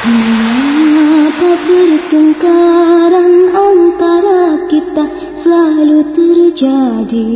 Mengapa pertengkaran antara kita selalu terjadi?